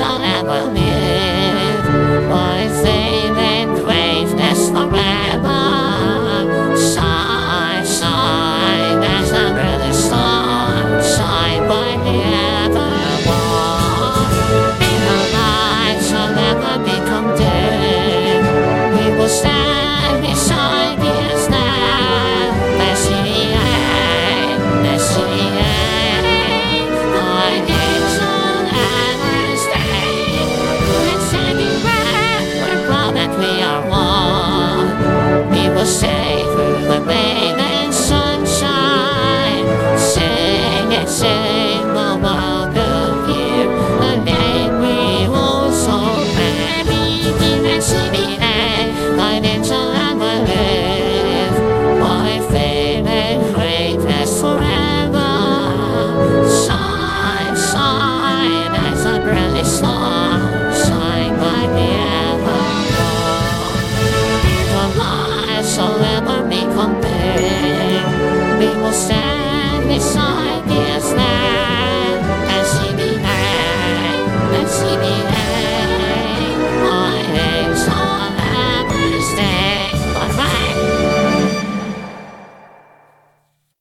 end, sé Sadness.